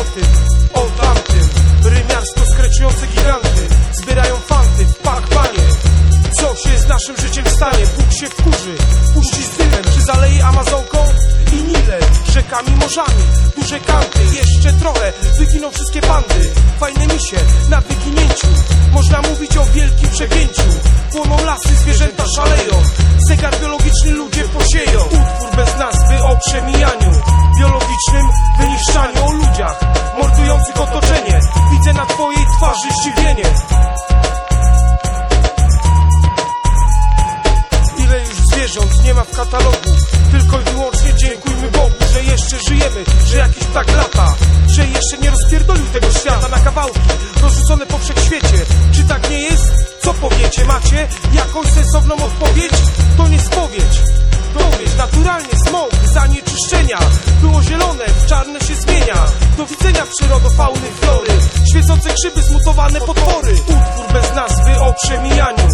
o tym, o tamtym. Rymiarsko skreczające giganty Zbierają fanty w pak, panie. Co się z naszym życiem stanie? Bóg się wkurzy, puści z dymem Czy zaleje Amazonką i Nilem Rzekami, morzami, duże kanty Jeszcze trochę, wyginą wszystkie bandy. Fajne misie na wyginięciu. Można mówić o wielkim przegięciu. Płoną lasy, zwierzęta szaleją. Zegar biologiczny ludzie posieją. Utwór bez nazwy o przemijaniu ptak lata Że jeszcze nie rozpierdolił tego świata na kawałki Rozrzucone po wszechświecie. Czy tak nie jest? Co powiecie? Macie jakąś sensowną odpowiedź? To nie spowiedź. Dowiedź, naturalnie smog, zanieczyszczenia. Było zielone, w czarne się zmienia. Do widzenia przyrodo, fauny, flory. Świecące grzyby, zmutowane potwory. Utwór bez nazwy o przemijaniu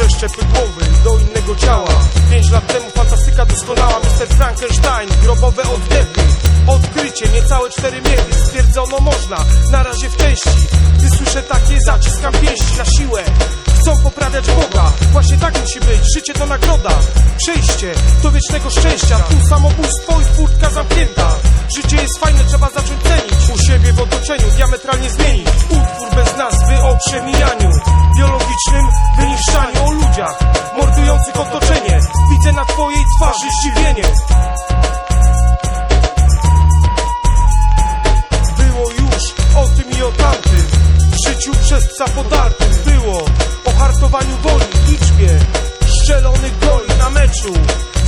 Przeszczepy głowy do innego ciała. Pięć lat temu fantastyka doskonała. Mr. Frankenstein, grobowe oddechy. Odkrycie, niecałe cztery miechy. Stwierdzono można, na razie w części Gdy słyszę takie, zaciskam pięści na siłę. Chcą poprawiać Boga. Właśnie tak musi być, życie to nagroda. Przejście do wiecznego szczęścia. Tu samobójstwo i furtka zamknięta. Życie jest fajne, trzeba zacząć cenić. U siebie w otoczeniu, diametralnie zmienić. Utwór bez o przemijaniu Biologicznym wyniszczaniu o ludziach Mordujących otoczenie Widzę na twojej twarzy zdziwienie. Było już o tym i o tamtym W życiu przez psa podartym Było. O hartowaniu woli Liczbie szczelonych goli na meczu.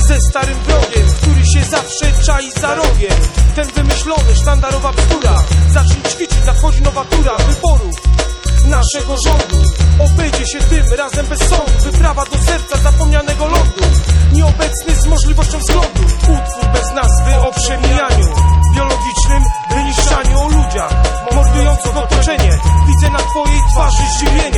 Ze starym wrogiem, który się zawsze czai za rogiem. Ten wymyślony, sztandarowa bzdura Zacznij ćwiczyć, nadchodzi nowa tura wyborów naszego rządu. Obejdzie się tym razem bez sądu. Wyprawa do serca zapomnianego lądu. Nieobecny z możliwością wzglądu Utwór bez nazwy o przemijaniu. Biologicznym wyniszczaniu o ludziach. Mordujących otoczenie. Widzę na twojej twarzy zdziwienie.